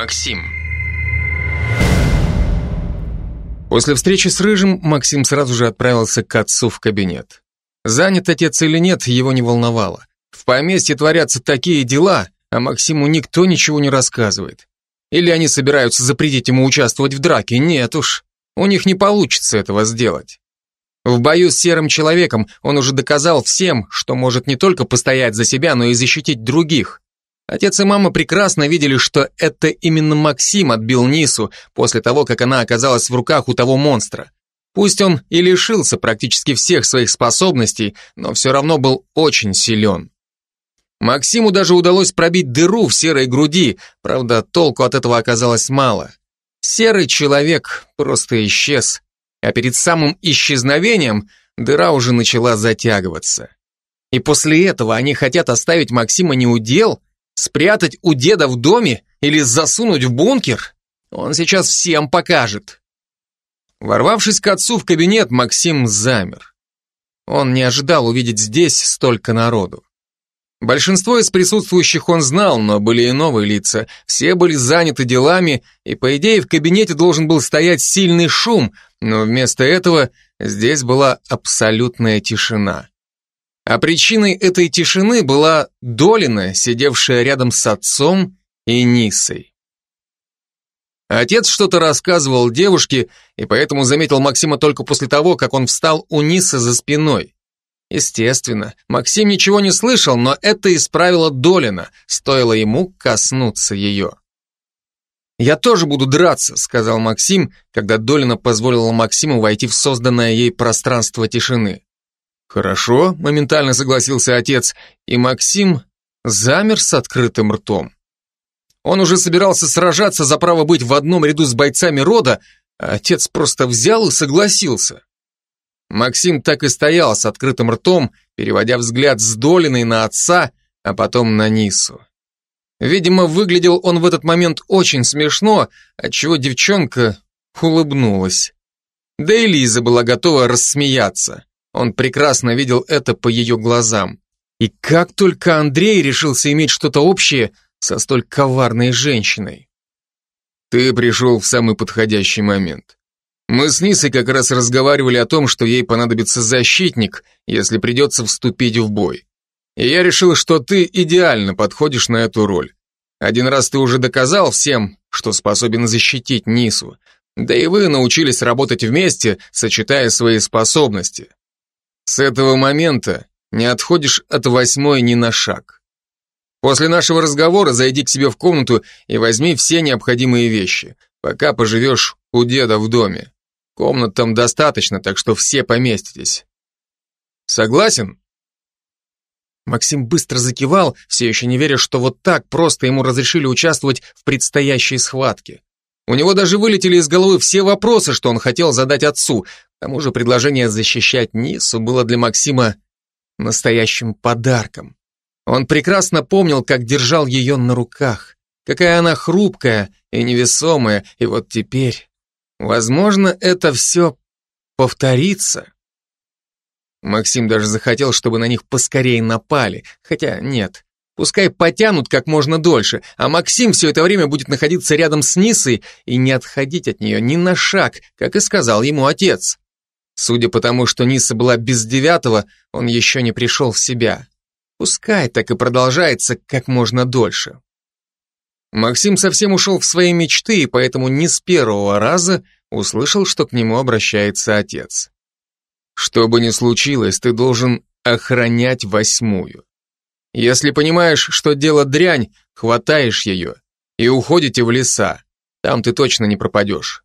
Максим. После встречи с Рыжим Максим сразу же отправился к отцу в кабинет. Занят отец или нет, его не волновало. В поместье творятся такие дела, а Максиму никто ничего не рассказывает. Или они собираются запретить ему участвовать в драке? Нет уж, у них не получится этого сделать. В бою с серым человеком он уже доказал всем, что может не только постоять за себя, но и защитить других. Отец и мама прекрасно видели, что это именно Максим отбил Нису после того, как она оказалась в руках у того монстра. Пусть он и лишился практически всех своих способностей, но все равно был очень силен. Максиму даже удалось пробить дыру в серой груди, правда, толку от этого оказалось мало. Серый человек просто исчез, а перед самым исчезновением дыра уже начала затягиваться. И после этого они хотят оставить Максима неудел, спрятать у деда в доме или засунуть в бункер? Он сейчас всем покажет. Ворвавшись к отцу в кабинет, Максим замер. Он не ожидал увидеть здесь столько народу. Большинство из присутствующих он знал, но были и новые лица. Все были заняты делами, и, по идее, в кабинете должен был стоять сильный шум, но вместо этого здесь была абсолютная тишина. А причиной этой тишины была Долина, сидевшая рядом с отцом и Нисой. Отец что-то рассказывал девушке, и поэтому заметил Максима только после того, как он встал у Нисы за спиной. Естественно, Максим ничего не слышал, но это исправило Долина, стоило ему коснуться ее. «Я тоже буду драться», — сказал Максим, когда Долина позволила Максиму войти в созданное ей пространство тишины. «Хорошо», — моментально согласился отец, и Максим замер с открытым ртом. Он уже собирался сражаться за право быть в одном ряду с бойцами рода, а отец просто взял и согласился. Максим так и стоял с открытым ртом, переводя взгляд с Долиной на отца, а потом на Нису. Видимо, выглядел он в этот момент очень смешно, отчего девчонка улыбнулась. Да и Лиза была готова рассмеяться. Он прекрасно видел это по ее глазам. И как только Андрей решился иметь что-то общее со столь коварной женщиной. Ты пришел в самый подходящий момент. Мы с Нисой как раз разговаривали о том, что ей понадобится защитник, если придется вступить в бой. И я решил, что ты идеально подходишь на эту роль. Один раз ты уже доказал всем, что способен защитить Нису, да и вы научились работать вместе, сочетая свои способности. С этого момента не отходишь от восьмой ни на шаг. После нашего разговора зайди к себе в комнату и возьми все необходимые вещи, пока поживешь у деда в доме. Комнат там достаточно, так что все поместитесь. Согласен? Максим быстро закивал, все еще не веря, что вот так просто ему разрешили участвовать в предстоящей схватке. У него даже вылетели из головы все вопросы, что он хотел задать отцу. К тому же предложение защищать Нису было для Максима настоящим подарком. Он прекрасно помнил, как держал ее на руках, какая она хрупкая и невесомая, и вот теперь Возможно, это все повторится. Максим даже захотел, чтобы на них поскорее напали, хотя нет. Пускай потянут как можно дольше, а Максим все это время будет находиться рядом с Нисой и не отходить от нее ни на шаг, как и сказал ему отец. Судя по тому, что Ниса была без девятого, он еще не пришел в себя. Пускай так и продолжается как можно дольше. Максим совсем ушел в свои мечты, и поэтому не с первого раза услышал, что к нему обращается отец. Что бы ни случилось, ты должен охранять восьмую. Если понимаешь, что дело дрянь, хватаешь ее и уходите в леса. Там ты точно не пропадешь.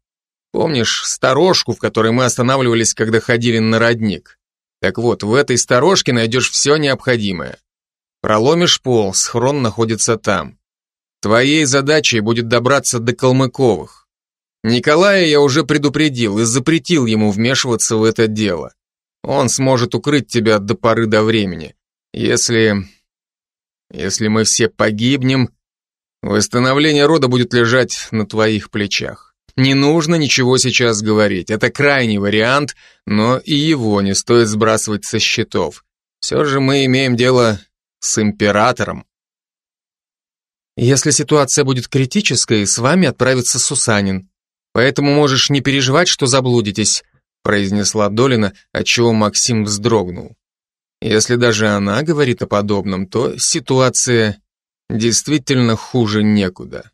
Помнишь сторожку, в которой мы останавливались, когда ходили на родник? Так вот, в этой сторожке найдешь все необходимое. Проломишь пол, схрон находится там. Твоей задачей будет добраться до Калмыковых. Николая я уже предупредил и запретил ему вмешиваться в это дело. Он сможет укрыть тебя до поры до времени. Если... Если мы все погибнем, восстановление рода будет лежать на твоих плечах. Не нужно ничего сейчас говорить. Это крайний вариант, но и его не стоит сбрасывать со счетов. Все же мы имеем дело с императором. Если ситуация будет критической, с вами отправится Сусанин. Поэтому можешь не переживать, что заблудитесь, произнесла Долина, отчего Максим вздрогнул. Если даже она говорит о подобном, то ситуация действительно хуже некуда.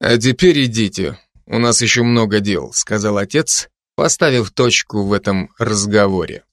А теперь идите, у нас еще много дел, сказал отец, поставив точку в этом разговоре.